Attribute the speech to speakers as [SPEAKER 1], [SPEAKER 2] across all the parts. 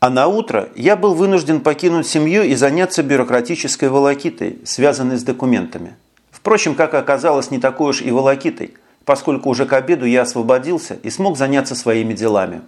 [SPEAKER 1] А на утро я был вынужден покинуть семью и заняться бюрократической волокитой, связанной с документами. Впрочем, как оказалось, не такой уж и волокитой, поскольку уже к обеду я освободился и смог заняться своими делами.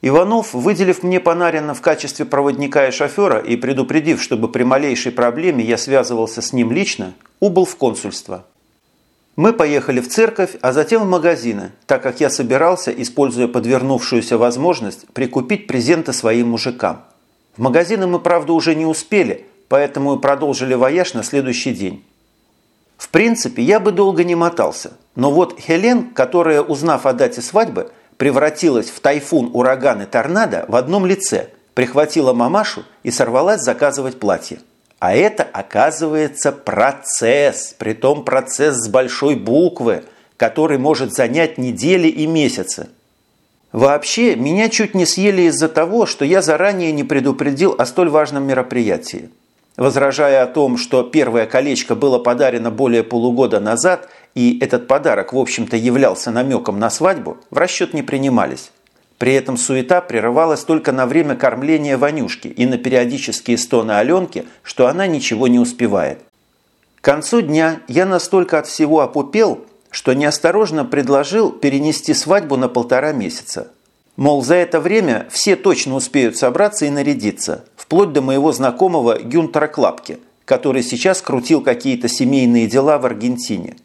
[SPEAKER 1] Иванов, выделив мне Панарина в качестве проводника и шофера и предупредив, чтобы при малейшей проблеме я связывался с ним лично, убыл в консульство. Мы поехали в церковь, а затем в магазины, так как я собирался, используя подвернувшуюся возможность, прикупить презенты своим мужикам. В магазины мы, правда, уже не успели, поэтому продолжили вояж на следующий день. В принципе, я бы долго не мотался, но вот Хелен, которая, узнав о дате свадьбы, превратилась в тайфун, ураган и торнадо в одном лице, прихватила мамашу и сорвалась заказывать платье. А это, оказывается, процесс, притом процесс с большой буквы, который может занять недели и месяцы. Вообще, меня чуть не съели из-за того, что я заранее не предупредил о столь важном мероприятии. Возражая о том, что первое колечко было подарено более полугода назад, и этот подарок, в общем-то, являлся намеком на свадьбу, в расчет не принимались. При этом суета прерывалась только на время кормления Ванюшки и на периодические стоны Аленки, что она ничего не успевает. К концу дня я настолько от всего опупел, что неосторожно предложил перенести свадьбу на полтора месяца. Мол, за это время все точно успеют собраться и нарядиться, вплоть до моего знакомого Гюнтера Клапки, который сейчас крутил какие-то семейные дела в Аргентине.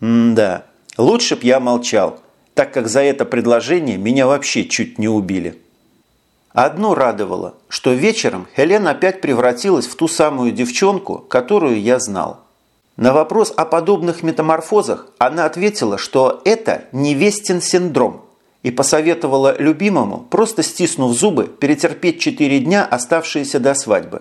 [SPEAKER 1] М-да, лучше б я молчал – так как за это предложение меня вообще чуть не убили. Одно радовало, что вечером Хелен опять превратилась в ту самую девчонку, которую я знал. На вопрос о подобных метаморфозах она ответила, что это невестин синдром и посоветовала любимому, просто стиснув зубы, перетерпеть четыре дня, оставшиеся до свадьбы.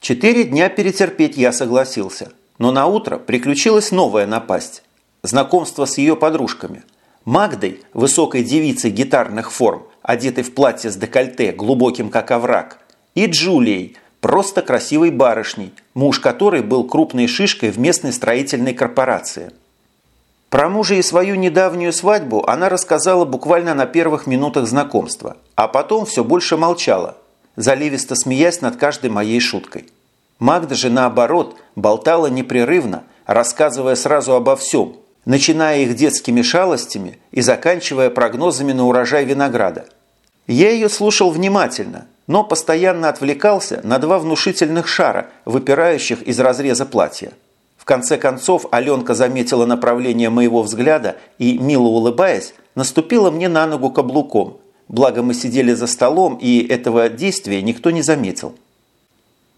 [SPEAKER 1] Четыре дня перетерпеть я согласился, но на утро приключилась новая напасть – знакомство с ее подружками – Магдой, высокой девицей гитарных форм, одетой в платье с декольте, глубоким как овраг, и Джулией, просто красивой барышней, муж которой был крупной шишкой в местной строительной корпорации. Про мужа и свою недавнюю свадьбу она рассказала буквально на первых минутах знакомства, а потом все больше молчала, заливисто смеясь над каждой моей шуткой. Магда же, наоборот, болтала непрерывно, рассказывая сразу обо всем – начиная их детскими шалостями и заканчивая прогнозами на урожай винограда. Я ее слушал внимательно, но постоянно отвлекался на два внушительных шара, выпирающих из разреза платья. В конце концов Аленка заметила направление моего взгляда и, мило улыбаясь, наступила мне на ногу каблуком. Благо мы сидели за столом, и этого действия никто не заметил.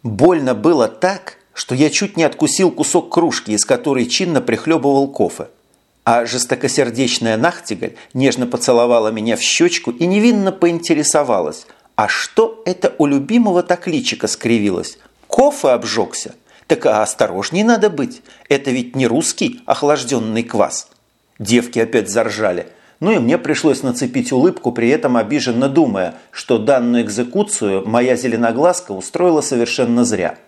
[SPEAKER 1] Больно было так, что я чуть не откусил кусок кружки, из которой чинно прихлебывал кофе а жестокосердечная Нахтигаль нежно поцеловала меня в щечку и невинно поинтересовалась, а что это у любимого так личика скривилось? Кофе обжегся? Так а осторожней надо быть, это ведь не русский охлажденный квас. Девки опять заржали. Ну и мне пришлось нацепить улыбку, при этом обиженно думая, что данную экзекуцию моя зеленоглазка устроила совершенно зря.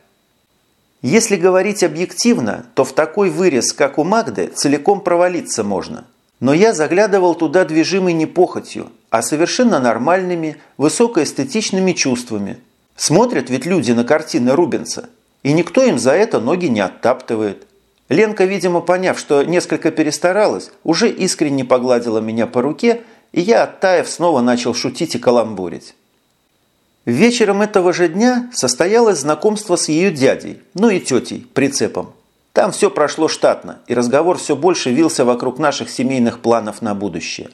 [SPEAKER 1] Если говорить объективно, то в такой вырез, как у Магды, целиком провалиться можно. Но я заглядывал туда движимый не похотью, а совершенно нормальными, высокоэстетичными чувствами. Смотрят ведь люди на картины Рубенса, и никто им за это ноги не оттаптывает. Ленка, видимо, поняв, что несколько перестаралась, уже искренне погладила меня по руке, и я, оттаив, снова начал шутить и каламбурить. Вечером этого же дня состоялось знакомство с ее дядей, ну и тетей, прицепом. Там все прошло штатно, и разговор все больше вился вокруг наших семейных планов на будущее.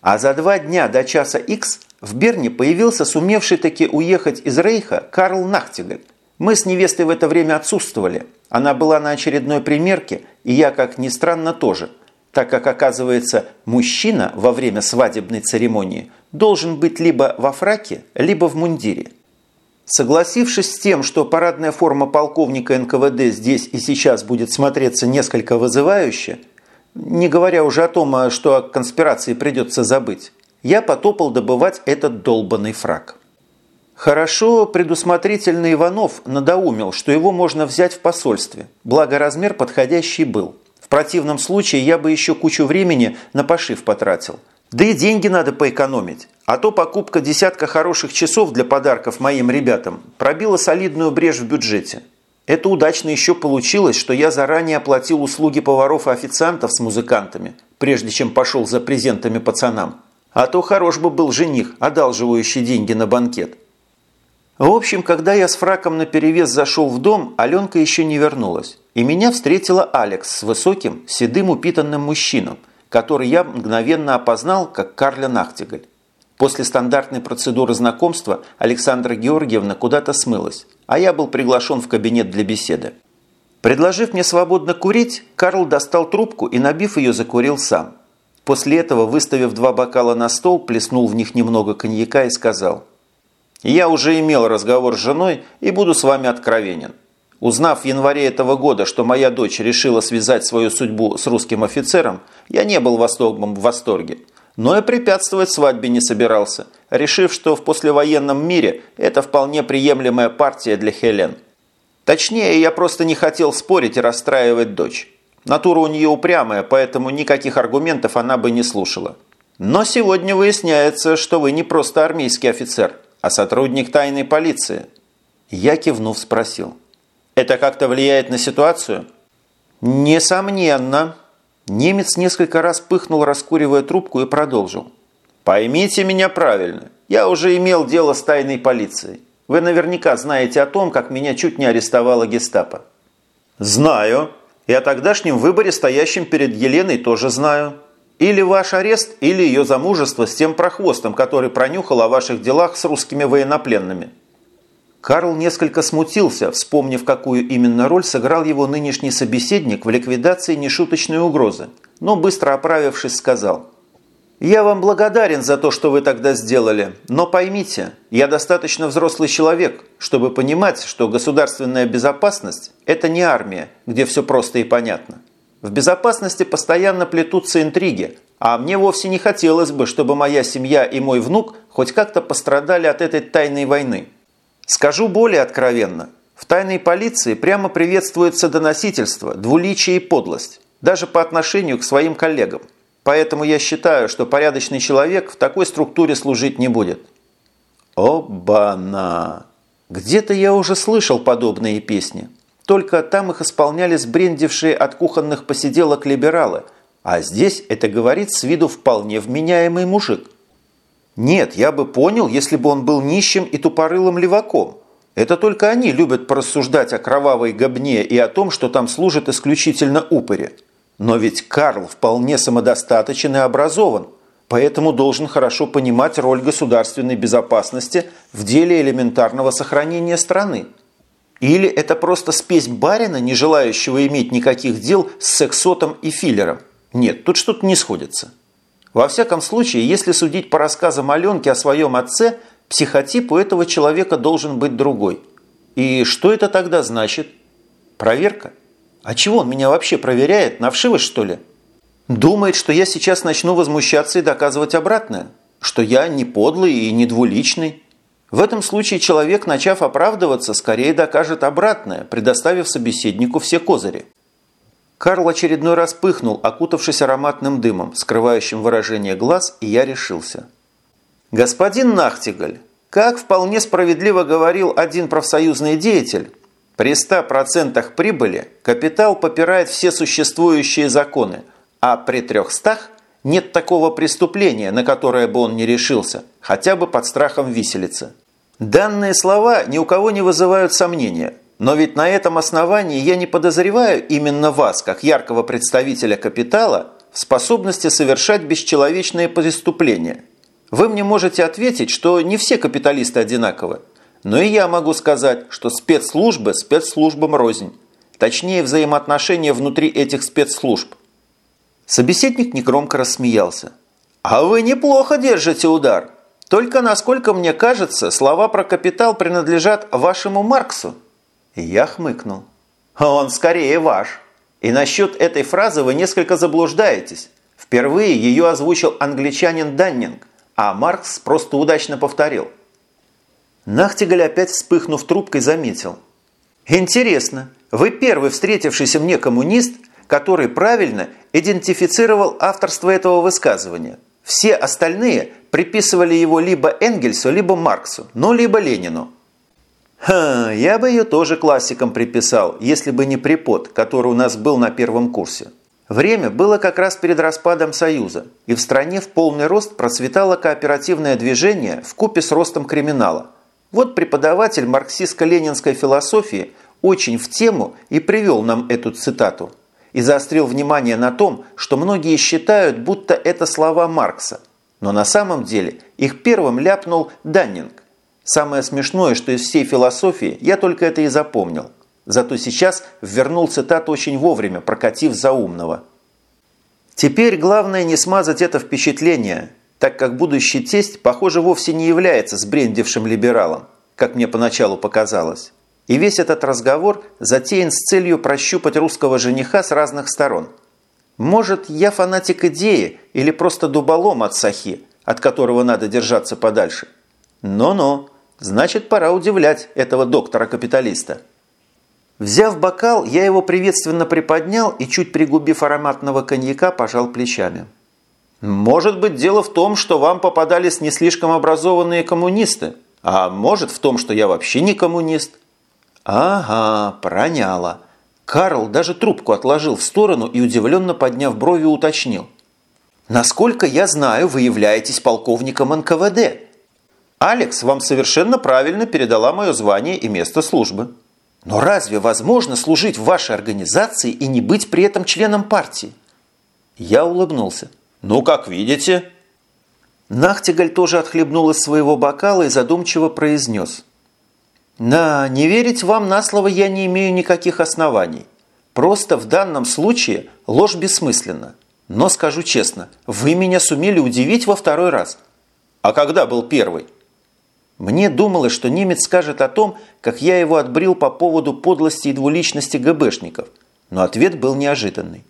[SPEAKER 1] А за два дня до часа X в Берне появился сумевший таки уехать из Рейха Карл Нахтигаль. Мы с невестой в это время отсутствовали. Она была на очередной примерке, и я, как ни странно, тоже. Так как, оказывается, мужчина во время свадебной церемонии – должен быть либо во фраке, либо в мундире. Согласившись с тем, что парадная форма полковника НКВД здесь и сейчас будет смотреться несколько вызывающе, не говоря уже о том, что о конспирации придется забыть, я потопал добывать этот долбанный фраг. Хорошо предусмотрительный Иванов надоумил, что его можно взять в посольстве, благо размер подходящий был. Противном случае я бы еще кучу времени на пошив потратил – Да и деньги надо поэкономить. А то покупка десятка хороших часов для подарков моим ребятам пробила солидную брешь в бюджете. Это удачно еще получилось, что я заранее оплатил услуги поваров и официантов с музыкантами, прежде чем пошел за презентами пацанам. А то хорош бы был жених, одалживающий деньги на банкет. В общем, когда я с фраком наперевес зашел в дом, Аленка еще не вернулась. И меня встретила Алекс с высоким, седым упитанным мужчином, который я мгновенно опознал как Карля Нахтигаль. После стандартной процедуры знакомства Александра Георгиевна куда-то смылась, а я был приглашен в кабинет для беседы. Предложив мне свободно курить, Карл достал трубку и, набив ее, закурил сам. После этого, выставив два бокала на стол, плеснул в них немного коньяка и сказал «Я уже имел разговор с женой и буду с вами откровенен. Узнав в январе этого года, что моя дочь решила связать свою судьбу с русским офицером, я не был в восторге но и препятствовать свадьбе не собирался, решив, что в послевоенном мире это вполне приемлемая партия для Хелен. Точнее, я просто не хотел спорить и расстраивать дочь. Натура у нее упрямая, поэтому никаких аргументов она бы не слушала. Но сегодня выясняется, что вы не просто армейский офицер, а сотрудник тайной полиции. Я кивнув спросил. Это как-то влияет на ситуацию? Несомненно, Немец несколько раз пыхнул, раскуривая трубку, и продолжил. «Поймите меня правильно. Я уже имел дело с тайной полицией. Вы наверняка знаете о том, как меня чуть не арестовала гестапо». «Знаю. И о тогдашнем выборе, стоящем перед Еленой, тоже знаю. Или ваш арест, или ее замужество с тем прохвостом, который пронюхал о ваших делах с русскими военнопленными». Карл несколько смутился, вспомнив, какую именно роль сыграл его нынешний собеседник в ликвидации нешуточной угрозы, но быстро оправившись сказал «Я вам благодарен за то, что вы тогда сделали, но поймите, я достаточно взрослый человек, чтобы понимать, что государственная безопасность – это не армия, где все просто и понятно. В безопасности постоянно плетутся интриги, а мне вовсе не хотелось бы, чтобы моя семья и мой внук хоть как-то пострадали от этой тайной войны». Скажу более откровенно. В тайной полиции прямо приветствуется доносительство, двуличие и подлость, даже по отношению к своим коллегам. Поэтому я считаю, что порядочный человек в такой структуре служить не будет. Оба-на! Где-то я уже слышал подобные песни. Только там их исполняли сбрендившие от кухонных посиделок либералы, а здесь это говорит с виду вполне вменяемый мужик – нет, я бы понял, если бы он был нищим и тупорылым леваком. Это только они любят порассуждать о кровавой гобне и о том, что там служит исключительно упыри. Но ведь Карл вполне самодостаточен и образован, поэтому должен хорошо понимать роль государственной безопасности в деле элементарного сохранения страны. Или это просто спесь барина, не желающего иметь никаких дел с сексотом и филлером? Нет, тут что-то не сходится. Во всяком случае, если судить по рассказам Аленки о своем отце, психотип у этого человека должен быть другой. И что это тогда значит? Проверка? А чего он меня вообще проверяет? На вшивость, что ли? Думает, что я сейчас начну возмущаться и доказывать обратное? Что я не подлый и не двуличный? В этом случае человек, начав оправдываться, скорее докажет обратное, предоставив собеседнику все козыри. Карл очередной раз пыхнул, окутавшись ароматным дымом, скрывающим выражение глаз, и я решился. «Господин Нахтигаль, как вполне справедливо говорил один профсоюзный деятель, при 100% прибыли капитал попирает все существующие законы, а при 300 нет такого преступления, на которое бы он не решился, хотя бы под страхом виселицы. Данные слова ни у кого не вызывают сомнения – но ведь на этом основании я не подозреваю именно вас, как яркого представителя капитала, в способности совершать бесчеловечные преступления. Вы мне можете ответить, что не все капиталисты одинаковы. Но и я могу сказать, что спецслужбы спецслужбам рознь. Точнее, взаимоотношения внутри этих спецслужб. Собеседник негромко рассмеялся. «А вы неплохо держите удар. Только, насколько мне кажется, слова про капитал принадлежат вашему Марксу». Я хмыкнул. «Он скорее ваш. И насчет этой фразы вы несколько заблуждаетесь. Впервые ее озвучил англичанин Даннинг, а Маркс просто удачно повторил». Нахтигаль опять вспыхнув трубкой заметил. «Интересно, вы первый встретившийся мне коммунист, который правильно идентифицировал авторство этого высказывания. Все остальные приписывали его либо Энгельсу, либо Марксу, ну, либо Ленину. Ха, я бы ее тоже классиком приписал, если бы не препод, который у нас был на первом курсе. Время было как раз перед распадом Союза, и в стране в полный рост процветало кооперативное движение в купе с ростом криминала. Вот преподаватель марксистско-ленинской философии очень в тему и привел нам эту цитату. И заострил внимание на том, что многие считают, будто это слова Маркса. Но на самом деле их первым ляпнул Даннинг. Самое смешное, что из всей философии я только это и запомнил. Зато сейчас вернул цитату очень вовремя, прокатив за умного. Теперь главное не смазать это впечатление, так как будущий тесть, похоже, вовсе не является сбрендившим либералом, как мне поначалу показалось. И весь этот разговор затеян с целью прощупать русского жениха с разных сторон. Может, я фанатик идеи или просто дуболом от сахи, от которого надо держаться подальше – но-но, значит, пора удивлять этого доктора-капиталиста. Взяв бокал, я его приветственно приподнял и, чуть пригубив ароматного коньяка, пожал плечами. «Может быть, дело в том, что вам попадались не слишком образованные коммунисты, а может в том, что я вообще не коммунист». «Ага, проняло». Карл даже трубку отложил в сторону и, удивленно подняв брови, уточнил. «Насколько я знаю, вы являетесь полковником НКВД». Алекс вам совершенно правильно передала мое звание и место службы. Но разве возможно служить в вашей организации и не быть при этом членом партии? Я улыбнулся. Ну, как видите. Нахтигаль тоже отхлебнул из своего бокала и задумчиво произнес. Да, не верить вам на слово я не имею никаких оснований. Просто в данном случае ложь бессмысленна. Но скажу честно, вы меня сумели удивить во второй раз. А когда был первый? Мне думалось, что немец скажет о том, как я его отбрил по поводу подлости и двуличности ГБшников, но ответ был неожиданный.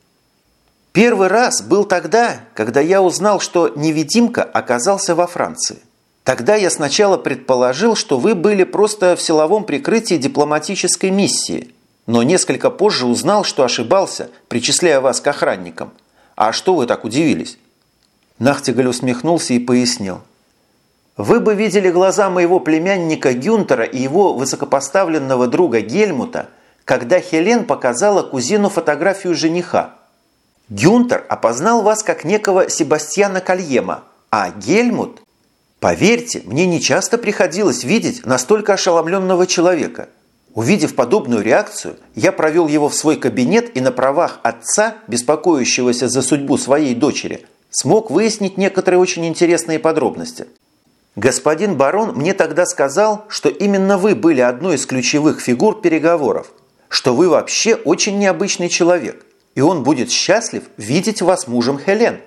[SPEAKER 1] Первый раз был тогда, когда я узнал, что невидимка оказался во Франции. Тогда я сначала предположил, что вы были просто в силовом прикрытии дипломатической миссии, но несколько позже узнал, что ошибался, причисляя вас к охранникам. А что вы так удивились? Нахтигаль усмехнулся и пояснил. Вы бы видели глаза моего племянника Гюнтера и его высокопоставленного друга Гельмута, когда Хелен показала кузину фотографию жениха. Гюнтер опознал вас как некого Себастьяна Кальема, а Гельмут... Поверьте, мне не часто приходилось видеть настолько ошеломленного человека. Увидев подобную реакцию, я провел его в свой кабинет и на правах отца, беспокоящегося за судьбу своей дочери, смог выяснить некоторые очень интересные подробности – Господин барон мне тогда сказал, что именно вы были одной из ключевых фигур переговоров, что вы вообще очень необычный человек, и он будет счастлив видеть вас мужем Хелен.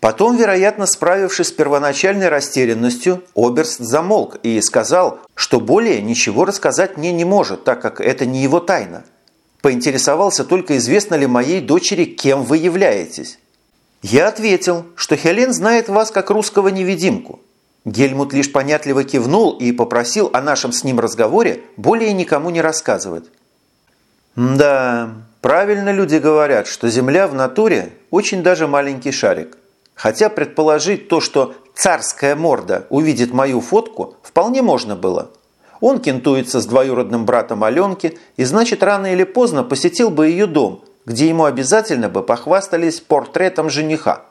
[SPEAKER 1] Потом, вероятно, справившись с первоначальной растерянностью, Оберст замолк и сказал, что более ничего рассказать мне не может, так как это не его тайна. Поинтересовался только, известно ли моей дочери, кем вы являетесь. Я ответил, что Хелен знает вас как русского невидимку, Гельмут лишь понятливо кивнул и попросил о нашем с ним разговоре более никому не рассказывать. Да, правильно люди говорят, что Земля в натуре очень даже маленький шарик. Хотя предположить то, что царская морда увидит мою фотку, вполне можно было. Он кентуется с двоюродным братом Аленки и, значит, рано или поздно посетил бы ее дом, где ему обязательно бы похвастались портретом жениха.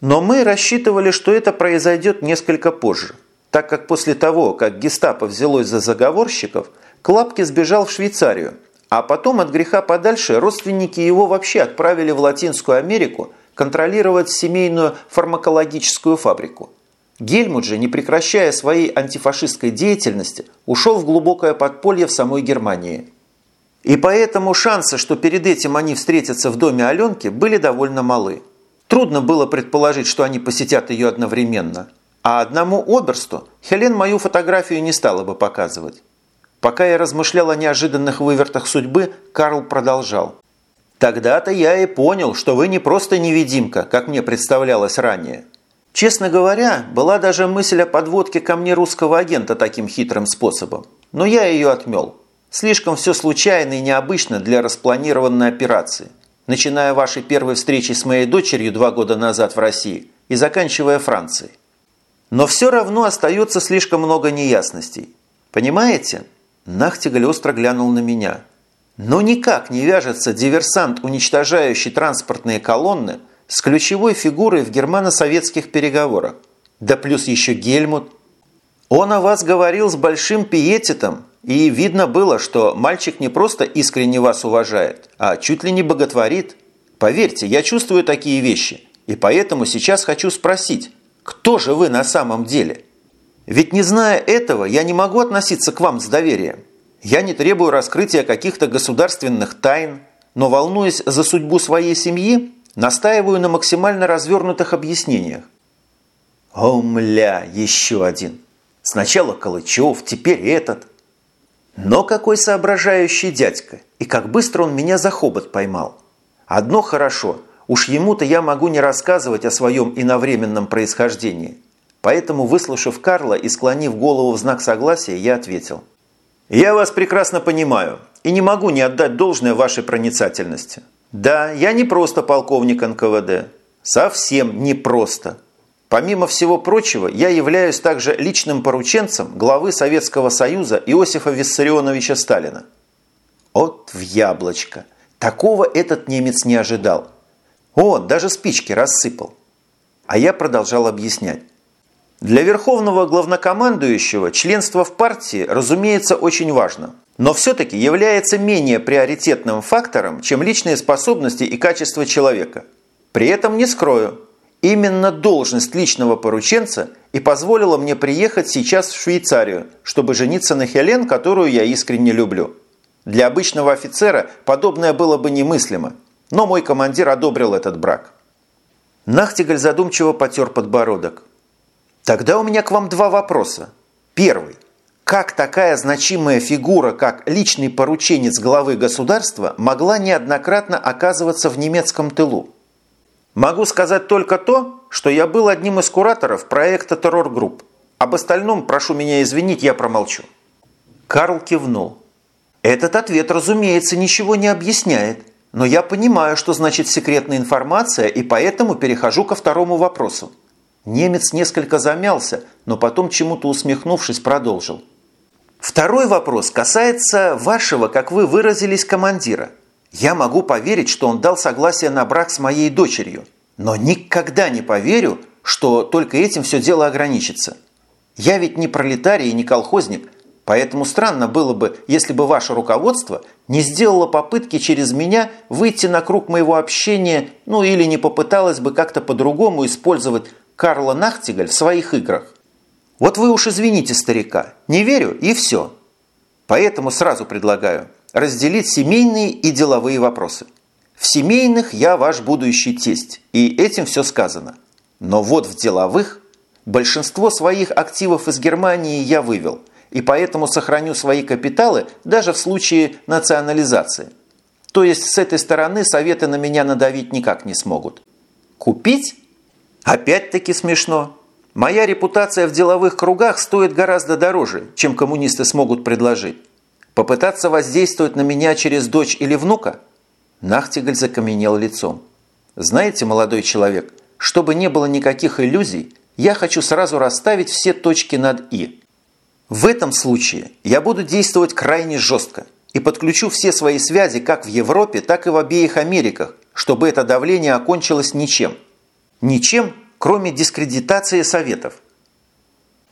[SPEAKER 1] Но мы рассчитывали, что это произойдет несколько позже, так как после того, как гестапо взялось за заговорщиков, Клапки сбежал в Швейцарию, а потом от греха подальше родственники его вообще отправили в Латинскую Америку контролировать семейную фармакологическую фабрику. Гельмут же, не прекращая своей антифашистской деятельности, ушел в глубокое подполье в самой Германии. И поэтому шансы, что перед этим они встретятся в доме Аленки, были довольно малы. Трудно было предположить, что они посетят ее одновременно. А одному Оберсту Хелен мою фотографию не стала бы показывать. Пока я размышлял о неожиданных вывертах судьбы, Карл продолжал. «Тогда-то я и понял, что вы не просто невидимка, как мне представлялось ранее. Честно говоря, была даже мысль о подводке ко мне русского агента таким хитрым способом. Но я ее отмел. Слишком все случайно и необычно для распланированной операции. Начиная вашей первой встречи с моей дочерью два года назад в России, и заканчивая Францией. Но все равно остается слишком много неясностей. Понимаете? Нахтигаль остро глянул на меня. Но никак не вяжется диверсант, уничтожающий транспортные колонны, с ключевой фигурой в германо-советских переговорах. Да плюс еще Гельмут. Он о вас говорил с большим пиететом, и видно было, что мальчик не просто искренне вас уважает, а чуть ли не боготворит. Поверьте, я чувствую такие вещи, и поэтому сейчас хочу спросить, кто же вы на самом деле? Ведь не зная этого, я не могу относиться к вам с доверием. Я не требую раскрытия каких-то государственных тайн, но, волнуясь за судьбу своей семьи, настаиваю на максимально развернутых объяснениях. О, мля, еще один. Сначала Калычев, теперь этот. Но какой соображающий дядька, и как быстро он меня за хобот поймал. Одно хорошо, уж ему-то я могу не рассказывать о своем иновременном происхождении. Поэтому, выслушав Карла и склонив голову в знак согласия, я ответил. «Я вас прекрасно понимаю и не могу не отдать должное вашей проницательности. Да, я не просто полковник НКВД. Совсем не просто. Помимо всего прочего, я являюсь также личным порученцем главы Советского Союза Иосифа Виссарионовича Сталина. От в яблочко. Такого этот немец не ожидал. О, даже спички рассыпал. А я продолжал объяснять. Для верховного главнокомандующего членство в партии, разумеется, очень важно, но все-таки является менее приоритетным фактором, чем личные способности и качество человека. При этом не скрою, именно должность личного порученца и позволила мне приехать сейчас в Швейцарию, чтобы жениться на Хелен, которую я искренне люблю. Для обычного офицера подобное было бы немыслимо, но мой командир одобрил этот брак. Нахтигаль задумчиво потер подбородок. Тогда у меня к вам два вопроса. Первый. Как такая значимая фигура, как личный порученец главы государства, могла неоднократно оказываться в немецком тылу? Могу сказать только то, что я был одним из кураторов проекта «Террор-групп». Об остальном, прошу меня извинить, я промолчу. Карл кивнул. Этот ответ, разумеется, ничего не объясняет, но я понимаю, что значит секретная информация, и поэтому перехожу ко второму вопросу. Немец несколько замялся, но потом, чему-то усмехнувшись, продолжил. Второй вопрос касается вашего, как вы выразились, командира. Я могу поверить, что он дал согласие на брак с моей дочерью, но никогда не поверю, что только этим все дело ограничится. Я ведь не пролетарий и не колхозник, поэтому странно было бы, если бы ваше руководство не сделало попытки через меня выйти на круг моего общения, ну или не попыталось бы как-то по-другому использовать Карла Нахтигаль в своих играх. Вот вы уж извините старика, не верю и все. Поэтому сразу предлагаю разделить семейные и деловые вопросы. В семейных я ваш будущий тесть, и этим все сказано. Но вот в деловых большинство своих активов из Германии я вывел, и поэтому сохраню свои капиталы даже в случае национализации. То есть с этой стороны советы на меня надавить никак не смогут. Купить Опять-таки смешно. Моя репутация в деловых кругах стоит гораздо дороже, чем коммунисты смогут предложить. Попытаться воздействовать на меня через дочь или внука? Нахтигаль закаменел лицом. Знаете, молодой человек, чтобы не было никаких иллюзий, я хочу сразу расставить все точки над «и». В этом случае я буду действовать крайне жестко и подключу все свои связи как в Европе, так и в обеих Америках, чтобы это давление окончилось ничем – Ничем, кроме дискредитации советов.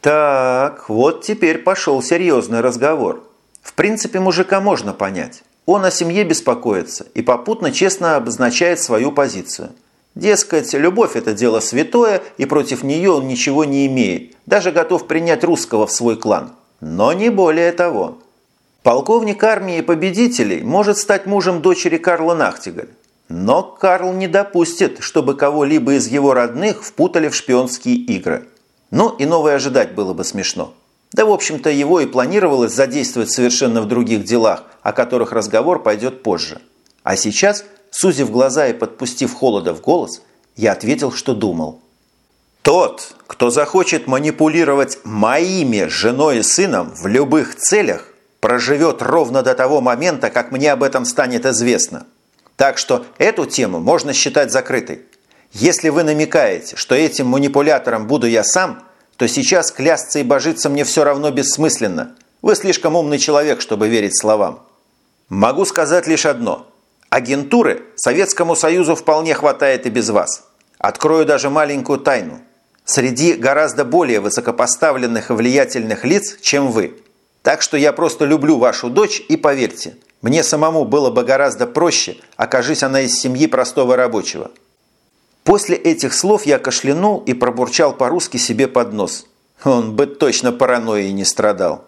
[SPEAKER 1] Так, вот теперь пошел серьезный разговор. В принципе, мужика можно понять. Он о семье беспокоится и попутно честно обозначает свою позицию. Дескать, любовь – это дело святое, и против нее он ничего не имеет, даже готов принять русского в свой клан. Но не более того. Полковник армии победителей может стать мужем дочери Карла Нахтигаль. Но Карл не допустит, чтобы кого-либо из его родных впутали в шпионские игры. Ну, и новое ожидать было бы смешно. Да, в общем-то, его и планировалось задействовать совершенно в других делах, о которых разговор пойдет позже. А сейчас, сузив глаза и подпустив холода в голос, я ответил, что думал. Тот, кто захочет манипулировать моими женой и сыном в любых целях, проживет ровно до того момента, как мне об этом станет известно. Так что эту тему можно считать закрытой. Если вы намекаете, что этим манипулятором буду я сам, то сейчас клясться и божиться мне все равно бессмысленно. Вы слишком умный человек, чтобы верить словам. Могу сказать лишь одно. Агентуры Советскому Союзу вполне хватает и без вас. Открою даже маленькую тайну. Среди гораздо более высокопоставленных и влиятельных лиц, чем вы. Так что я просто люблю вашу дочь и поверьте, мне самому было бы гораздо проще, окажись она из семьи простого рабочего. После этих слов я кашлянул и пробурчал по-русски себе под нос. Он бы точно паранойей не страдал.